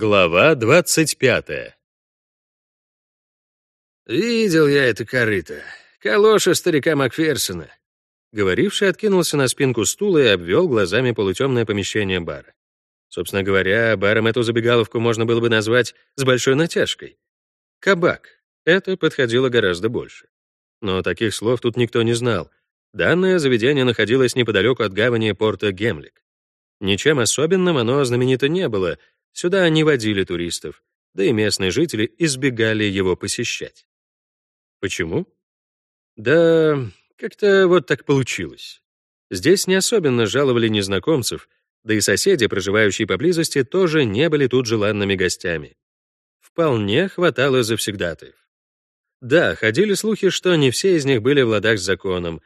Глава 25. «Видел я это корыто. Калоша старика Макферсона». Говоривший откинулся на спинку стула и обвел глазами полутемное помещение бара. Собственно говоря, баром эту забегаловку можно было бы назвать с большой натяжкой. Кабак. Это подходило гораздо больше. Но таких слов тут никто не знал. Данное заведение находилось неподалеку от гавани порта Гемлик. Ничем особенным оно знаменито не было — Сюда не водили туристов, да и местные жители избегали его посещать. Почему? Да как-то вот так получилось. Здесь не особенно жаловали незнакомцев, да и соседи, проживающие поблизости, тоже не были тут желанными гостями. Вполне хватало завсегдатаев. Да, ходили слухи, что не все из них были в ладах с законом.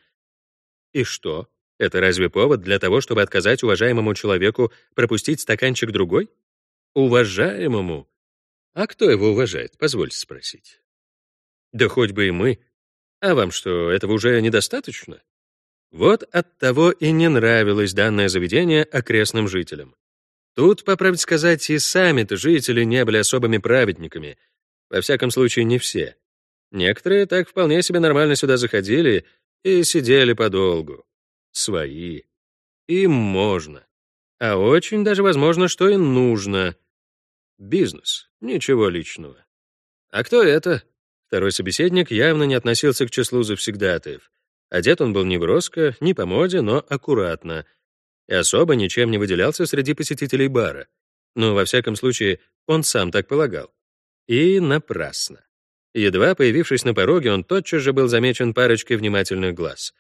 И что? Это разве повод для того, чтобы отказать уважаемому человеку пропустить стаканчик другой? Уважаемому? А кто его уважает, позвольте спросить. Да хоть бы и мы. А вам что, этого уже недостаточно? Вот от того и не нравилось данное заведение окрестным жителям. Тут, по правде сказать, и сами-то жители не были особыми праведниками. Во всяком случае, не все. Некоторые так вполне себе нормально сюда заходили и сидели подолгу. Свои. Им можно. А очень даже возможно, что и нужно. Бизнес, ничего личного. А кто это? Второй собеседник явно не относился к числу завсегдатаев. Одет он был не броско, не по моде, но аккуратно. И особо ничем не выделялся среди посетителей бара. Но, во всяком случае, он сам так полагал. И напрасно. Едва появившись на пороге, он тотчас же был замечен парочкой внимательных глаз.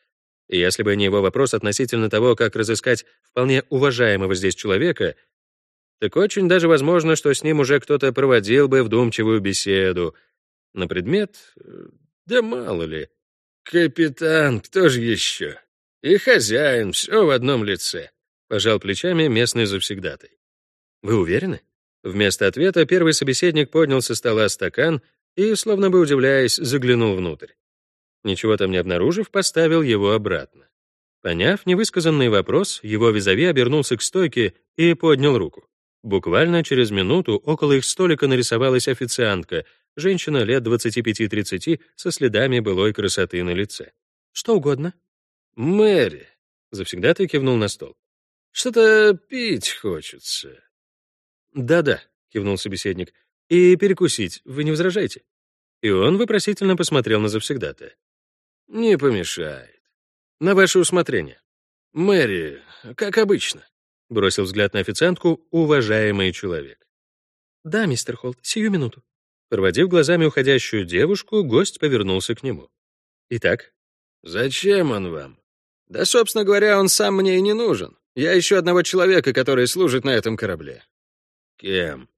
И если бы не его вопрос относительно того, как разыскать вполне уважаемого здесь человека, так очень даже возможно, что с ним уже кто-то проводил бы вдумчивую беседу на предмет... Э, да мало ли. «Капитан, кто же еще? И хозяин, все в одном лице», — пожал плечами местный завсегдатай. «Вы уверены?» Вместо ответа первый собеседник поднял со стола стакан и, словно бы удивляясь, заглянул внутрь. Ничего там не обнаружив, поставил его обратно. Поняв невысказанный вопрос, его визави обернулся к стойке и поднял руку. Буквально через минуту около их столика нарисовалась официантка, женщина лет 25-30 со следами былой красоты на лице. «Что угодно?» «Мэри», — завсегда-то кивнул на стол. «Что-то пить хочется». «Да-да», — кивнул собеседник. «И перекусить вы не возражаете?» И он вопросительно посмотрел на завсегдата. «Не помешает. На ваше усмотрение. Мэри, как обычно». — бросил взгляд на официантку уважаемый человек. «Да, мистер Холт, сию минуту». Проводив глазами уходящую девушку, гость повернулся к нему. «Итак?» «Зачем он вам?» «Да, собственно говоря, он сам мне и не нужен. Я ищу одного человека, который служит на этом корабле». «Кем?»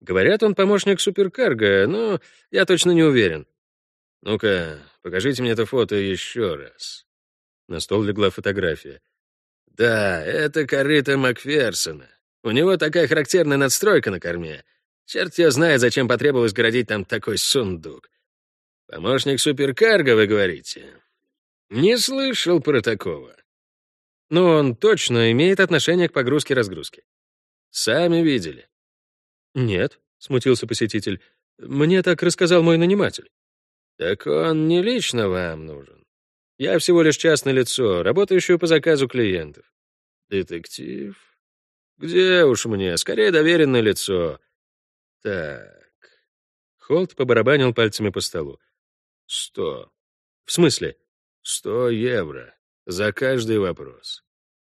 «Говорят, он помощник суперкарго, но я точно не уверен». «Ну-ка, покажите мне это фото еще раз». На стол легла фотография. Да, это корыто Макферсона. У него такая характерная надстройка на корме. Черт ее знает, зачем потребовалось городить там такой сундук. Помощник суперкарго, вы говорите? Не слышал про такого. Но он точно имеет отношение к погрузке-разгрузке. Сами видели? Нет, смутился посетитель. Мне так рассказал мой наниматель. Так он не лично вам нужен. Я всего лишь частное лицо, работающее по заказу клиентов. Детектив? Где уж мне? Скорее доверенное лицо. Так. Холт побарабанил пальцами по столу. Сто. В смысле? Сто евро. За каждый вопрос.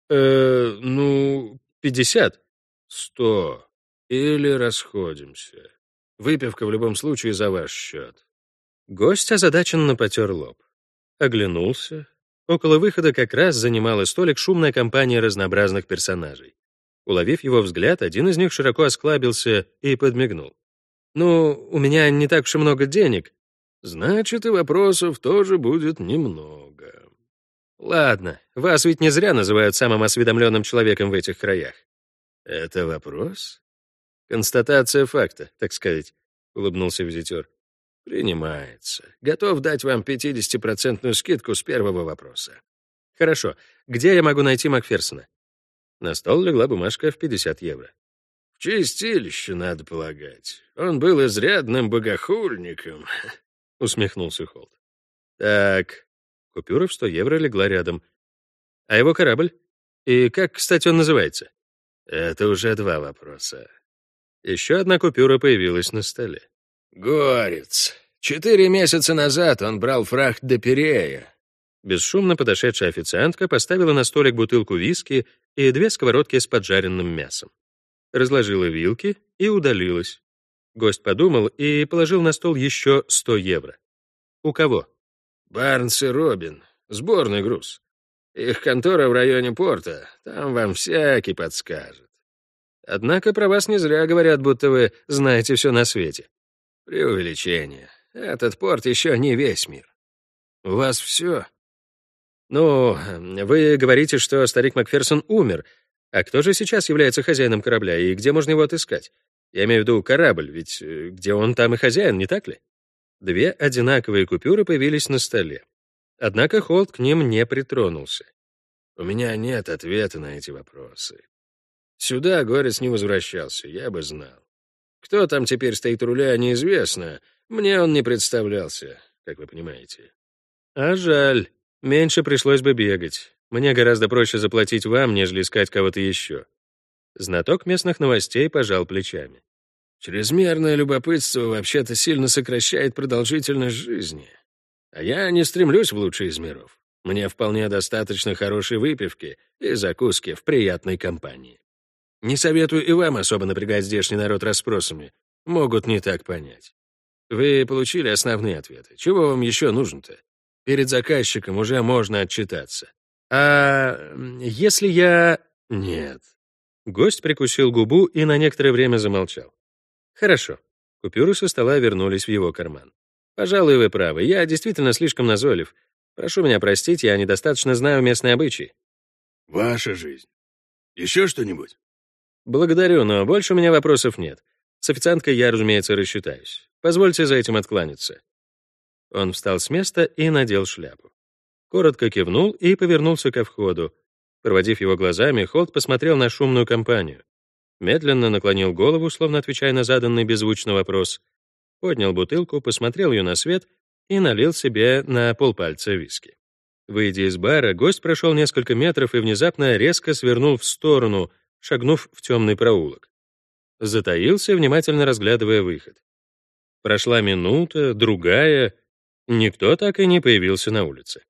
Э, ну, пятьдесят. Сто. Или расходимся. Выпивка в любом случае за ваш счет. Гость озадаченно потер лоб. Оглянулся. Около выхода как раз занимала столик шумная компания разнообразных персонажей. Уловив его взгляд, один из них широко осклабился и подмигнул. «Ну, у меня не так уж и много денег. Значит, и вопросов тоже будет немного. Ладно, вас ведь не зря называют самым осведомленным человеком в этих краях. Это вопрос? Констатация факта, так сказать, — улыбнулся визитер. «Принимается. Готов дать вам 50-процентную скидку с первого вопроса». «Хорошо. Где я могу найти Макферсона?» На стол легла бумажка в 50 евро. В чистилище, надо полагать. Он был изрядным богохульником, — усмехнулся Холт. Так, купюра в сто евро легла рядом. А его корабль? И как, кстати, он называется? Это уже два вопроса. Еще одна купюра появилась на столе. Горец. Четыре месяца назад он брал фрахт до Перея. Бесшумно подошедшая официантка поставила на столик бутылку виски и две сковородки с поджаренным мясом. Разложила вилки и удалилась. Гость подумал и положил на стол еще 100 евро. У кого? Барнс и Робин. Сборный груз. Их контора в районе порта. Там вам всякий подскажет. Однако про вас не зря говорят, будто вы знаете все на свете. Преувеличение. Этот порт еще не весь мир. У вас все? Ну, вы говорите, что старик Макферсон умер. А кто же сейчас является хозяином корабля и где можно его отыскать? Я имею в виду корабль, ведь э, где он, там и хозяин, не так ли? Две одинаковые купюры появились на столе. Однако Холт к ним не притронулся. У меня нет ответа на эти вопросы. Сюда Горец не возвращался, я бы знал. Кто там теперь стоит у руля, неизвестно. Мне он не представлялся, как вы понимаете. А жаль. Меньше пришлось бы бегать. Мне гораздо проще заплатить вам, нежели искать кого-то еще. Знаток местных новостей пожал плечами. Чрезмерное любопытство вообще-то сильно сокращает продолжительность жизни. А я не стремлюсь в лучший из миров. Мне вполне достаточно хорошей выпивки и закуски в приятной компании. Не советую и вам особо напрягать здешний народ расспросами. Могут не так понять. Вы получили основные ответы. Чего вам еще нужно-то? Перед заказчиком уже можно отчитаться. А если я... Нет. Гость прикусил губу и на некоторое время замолчал. Хорошо. Купюры со стола вернулись в его карман. Пожалуй, вы правы. Я действительно слишком назойлив. Прошу меня простить, я недостаточно знаю местные обычаи. Ваша жизнь. Еще что-нибудь? Благодарю, но больше у меня вопросов нет. С официанткой я, разумеется, рассчитаюсь. Позвольте за этим откланяться. Он встал с места и надел шляпу. Коротко кивнул и повернулся ко входу. Проводив его глазами, Холт посмотрел на шумную компанию. Медленно наклонил голову, словно отвечая на заданный беззвучный вопрос. Поднял бутылку, посмотрел ее на свет и налил себе на полпальца виски. Выйдя из бара, гость прошел несколько метров и внезапно резко свернул в сторону, шагнув в темный проулок. Затаился, внимательно разглядывая выход. Прошла минута, другая, Никто так и не появился на улице.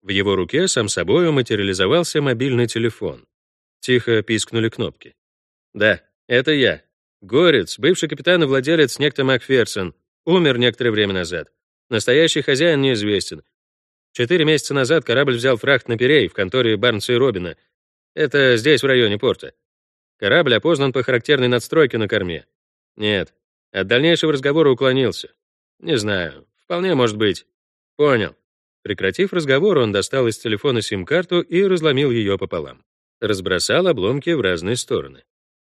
В его руке сам собой материализовался мобильный телефон. Тихо пискнули кнопки. «Да, это я. Горец, бывший капитан и владелец некто Макферсон. Умер некоторое время назад. Настоящий хозяин неизвестен. Четыре месяца назад корабль взял фрахт на Перей в конторе Барнса и Робина. Это здесь, в районе порта. Корабль опознан по характерной надстройке на корме. Нет, от дальнейшего разговора уклонился. Не знаю, Вполне может быть. Понял. Прекратив разговор, он достал из телефона сим-карту и разломил ее пополам. Разбросал обломки в разные стороны.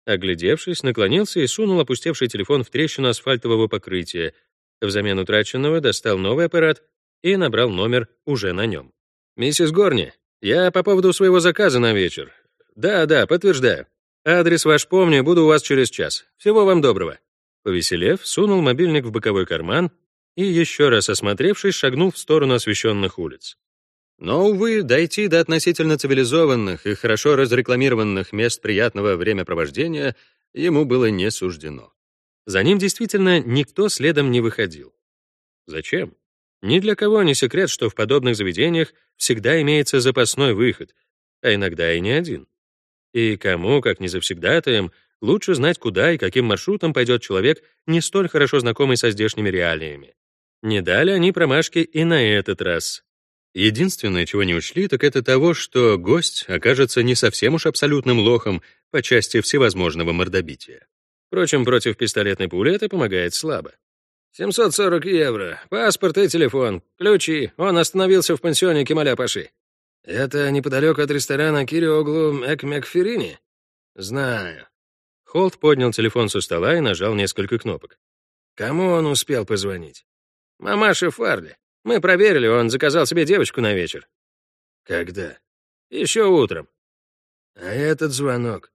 Оглядевшись, наклонился и сунул опустевший телефон в трещину асфальтового покрытия. Взамен утраченного достал новый аппарат и набрал номер уже на нем. «Миссис Горни, я по поводу своего заказа на вечер. Да, да, подтверждаю. Адрес ваш помню, буду у вас через час. Всего вам доброго». Повеселев, сунул мобильник в боковой карман и, еще раз осмотревшись, шагнул в сторону освещенных улиц. Но, увы, дойти до относительно цивилизованных и хорошо разрекламированных мест приятного времяпровождения ему было не суждено. За ним действительно никто следом не выходил. Зачем? Ни для кого не секрет, что в подобных заведениях всегда имеется запасной выход, а иногда и не один. И кому, как не завсегдатаем, лучше знать, куда и каким маршрутом пойдет человек, не столь хорошо знакомый со здешними реалиями. Не дали они промашки и на этот раз. Единственное, чего не учли, так это того, что гость окажется не совсем уж абсолютным лохом по части всевозможного мордобития. Впрочем, против пистолетной пули это помогает слабо. 740 евро, паспорт и телефон, ключи. Он остановился в пансионе Кемаля Паши. Это неподалеку от ресторана Кириоглу Экмекферини? Знаю. Холт поднял телефон со стола и нажал несколько кнопок. Кому он успел позвонить? Мамаша Фарли. Мы проверили, он заказал себе девочку на вечер. Когда? Еще утром. А этот звонок?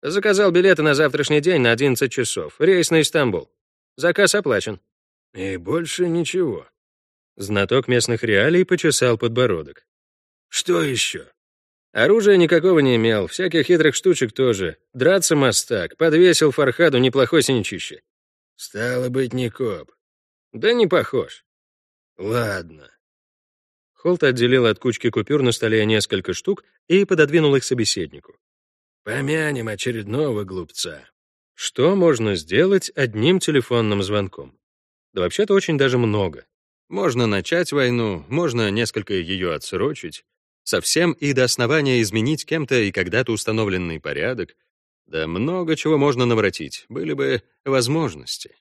Заказал билеты на завтрашний день на 11 часов. Рейс на Истамбул. Заказ оплачен. И больше ничего. Знаток местных реалий почесал подбородок. Что еще? Оружия никакого не имел, всяких хитрых штучек тоже. Драться мастак, подвесил Фархаду неплохой синячище. Стало быть, не коп. Да не похож. Ладно. Холт отделил от кучки купюр на столе несколько штук и пододвинул их собеседнику. Помянем очередного глупца. Что можно сделать одним телефонным звонком? Да вообще-то очень даже много. Можно начать войну, можно несколько ее отсрочить, совсем и до основания изменить кем-то и когда-то установленный порядок. Да много чего можно наворотить, были бы возможности.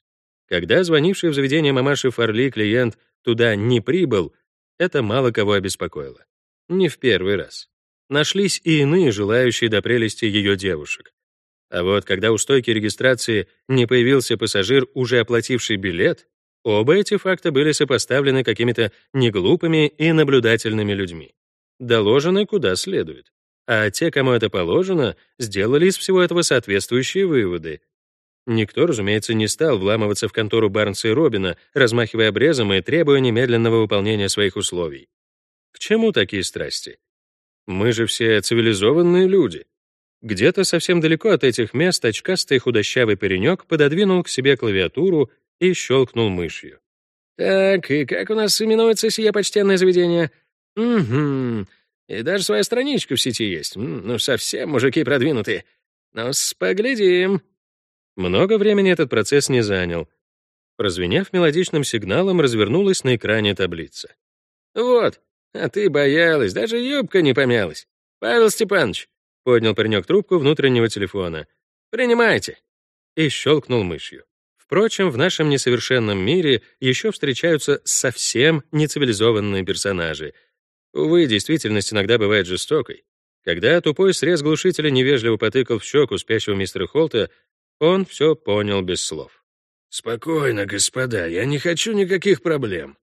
Когда звонивший в заведение мамаши Фарли клиент туда не прибыл, это мало кого обеспокоило. Не в первый раз. Нашлись и иные желающие до прелести ее девушек. А вот когда у стойки регистрации не появился пассажир, уже оплативший билет, оба эти факта были сопоставлены какими-то неглупыми и наблюдательными людьми. Доложены куда следует. А те, кому это положено, сделали из всего этого соответствующие выводы. Никто, разумеется, не стал вламываться в контору Барнса и Робина, размахивая обрезом и требуя немедленного выполнения своих условий. К чему такие страсти? Мы же все цивилизованные люди. Где-то совсем далеко от этих мест очкастый худощавый паренек пододвинул к себе клавиатуру и щелкнул мышью. «Так, и как у нас именуется сие почтенное заведение?» «Угу. И даже своя страничка в сети есть. Ну, совсем мужики продвинутые. ну поглядим». Много времени этот процесс не занял. Прозвенев мелодичным сигналом, развернулась на экране таблица. «Вот, а ты боялась, даже юбка не помялась. Павел Степанович, поднял паренек трубку внутреннего телефона. Принимайте. И щелкнул мышью. Впрочем, в нашем несовершенном мире еще встречаются совсем нецивилизованные персонажи. Увы, действительность иногда бывает жестокой. Когда тупой срез глушителя невежливо потыкал в щеку спящего мистера Холта, он все понял без слов. «Спокойно, господа, я не хочу никаких проблем».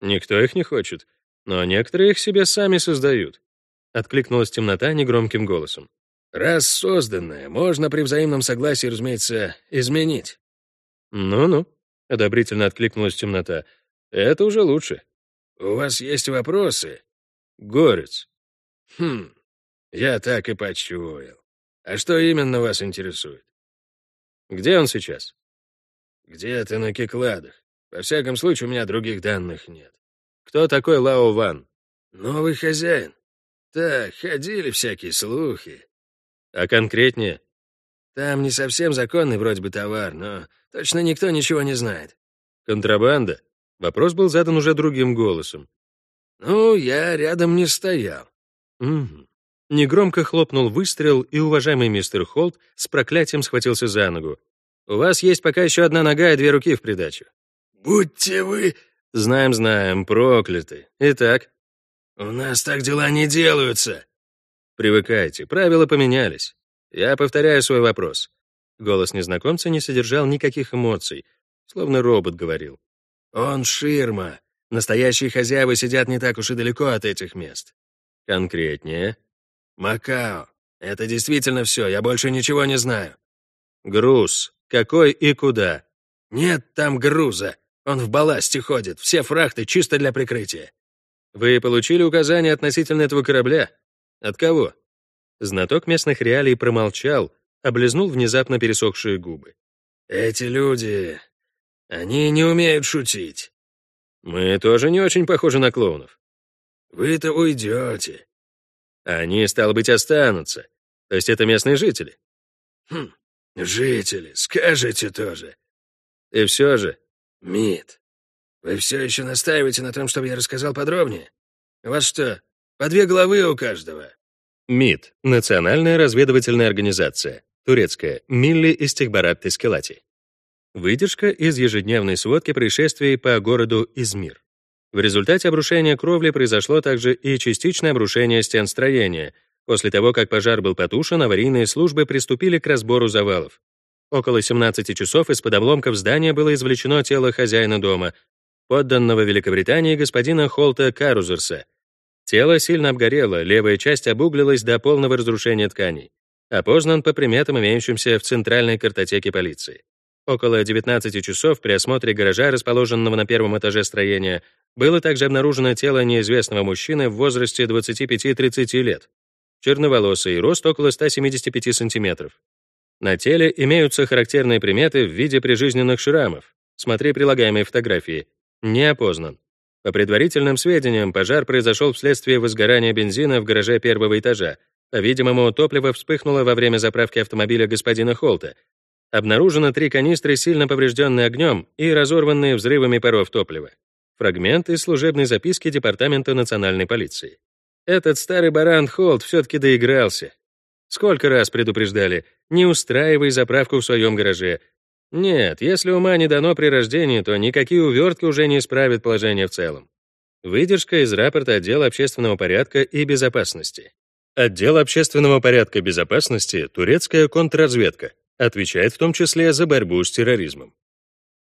Никто их не хочет. Но некоторые их себе сами создают. Откликнулась темнота негромким голосом. Раз созданное, можно при взаимном согласии, разумеется, изменить. Ну-ну, одобрительно откликнулась темнота. Это уже лучше. У вас есть вопросы? Горец. Хм, я так и почуял. А что именно вас интересует? Где он сейчас? Где-то на Кекладах. Во всяком случае, у меня других данных нет. Кто такой Лао Ван? Новый хозяин. Так, ходили всякие слухи. А конкретнее? Там не совсем законный вроде бы товар, но точно никто ничего не знает. Контрабанда? Вопрос был задан уже другим голосом. Ну, я рядом не стоял. Угу. Негромко хлопнул выстрел, и уважаемый мистер Холт с проклятием схватился за ногу. «У вас есть пока еще одна нога и две руки в придачу». «Будьте вы...» Знаем, знаем, прокляты. Итак? У нас так дела не делаются. Привыкайте, правила поменялись. Я повторяю свой вопрос. Голос незнакомца не содержал никаких эмоций, словно робот говорил. Он ширма. Настоящие хозяева сидят не так уж и далеко от этих мест. Конкретнее. Макао. Это действительно все, я больше ничего не знаю. Груз. Какой и куда? Нет там груза. Он в балласте ходит, все фрахты чисто для прикрытия. Вы получили указания относительно этого корабля? От кого? Знаток местных реалий промолчал, облизнул внезапно пересохшие губы. Эти люди, они не умеют шутить. Мы тоже не очень похожи на клоунов. Вы-то уйдете. Они, стало быть, останутся. То есть это местные жители? Хм, жители, скажете тоже. И все же, «Мид, вы все еще настаиваете на том, чтобы я рассказал подробнее? У вас что, по две головы у каждого?» МИД — Национальная разведывательная организация, турецкая, Милли Истихбарат Тескелати. Выдержка из ежедневной сводки происшествий по городу Измир. В результате обрушения кровли произошло также и частичное обрушение стен строения. После того, как пожар был потушен, аварийные службы приступили к разбору завалов. Около 17 часов из-под обломков здания было извлечено тело хозяина дома, подданного Великобритании господина Холта Карузерса. Тело сильно обгорело, левая часть обуглилась до полного разрушения тканей. опознан по приметам, имеющимся в центральной картотеке полиции. Около 19 часов при осмотре гаража, расположенного на первом этаже строения, было также обнаружено тело неизвестного мужчины в возрасте 25-30 лет, черноволосый, рост около 175 сантиметров. На теле имеются характерные приметы в виде прижизненных шрамов. Смотри прилагаемые фотографии. Не опознан. По предварительным сведениям, пожар произошел вследствие возгорания бензина в гараже первого этажа. По-видимому, топливо вспыхнуло во время заправки автомобиля господина Холта. Обнаружено три канистры, сильно поврежденные огнем и разорванные взрывами паров топлива. Фрагмент из служебной записки Департамента национальной полиции. Этот старый баран Холт все-таки доигрался. Сколько раз предупреждали, не устраивай заправку в своем гараже. Нет, если ума не дано при рождении, то никакие увертки уже не исправят положение в целом. Выдержка из рапорта отдела общественного порядка и безопасности. Отдел общественного порядка и безопасности, турецкая контрразведка, отвечает в том числе за борьбу с терроризмом.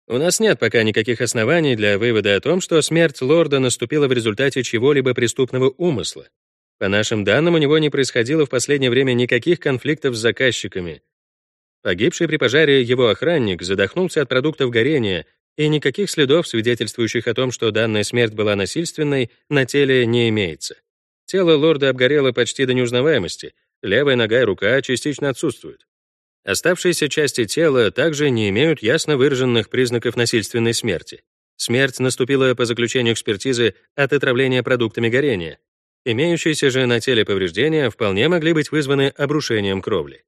У нас нет пока никаких оснований для вывода о том, что смерть лорда наступила в результате чего-либо преступного умысла. По нашим данным, у него не происходило в последнее время никаких конфликтов с заказчиками. Погибший при пожаре его охранник задохнулся от продуктов горения, и никаких следов, свидетельствующих о том, что данная смерть была насильственной, на теле не имеется. Тело лорда обгорело почти до неузнаваемости, левая нога и рука частично отсутствуют. Оставшиеся части тела также не имеют ясно выраженных признаков насильственной смерти. Смерть наступила по заключению экспертизы от отравления продуктами горения. Имеющиеся же на теле повреждения вполне могли быть вызваны обрушением кровли.